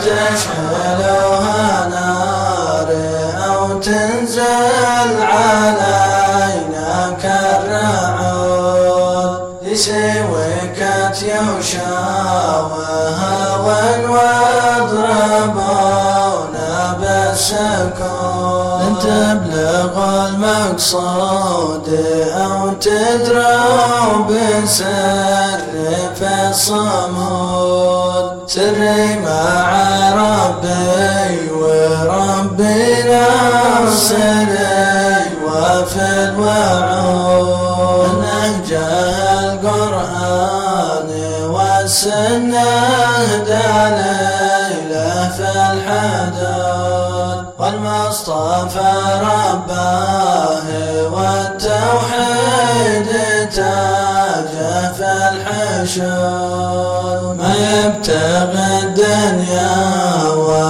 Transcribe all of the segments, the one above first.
تشعلها نار أو تنزل علينا كالرعود لسويكة يوشا وهوى واضربونا بالسكون لن تبلغ المقصود أو تدروا بسر في الصمود سري مع ربي وربنا السري وفي الوعود نهج القرآن والسنة دليله في الحدود. والمصطفى رباه والتوحيد تاجه في الحشود ما يبتغي الدنيا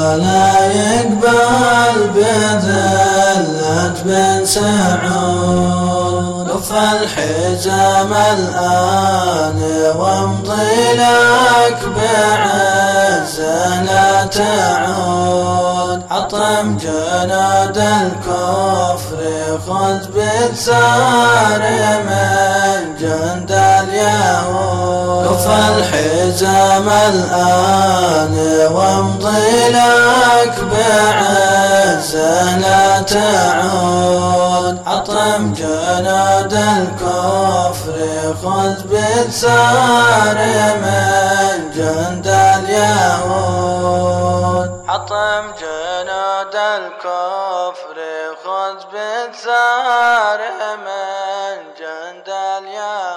ولا يقبل بذلة بن سعود. لف الحزام الآن وامضي لك بعز لا تعود. حطم جنود الكفر خذ بالثار من جند اليهود. الحزام الآن وامضي لك بعزة لا تعود. حطم جنود الكفر خذ بالسار من جند اليهود. حطم جنود الكفر خذ بالسار من جند اليهود.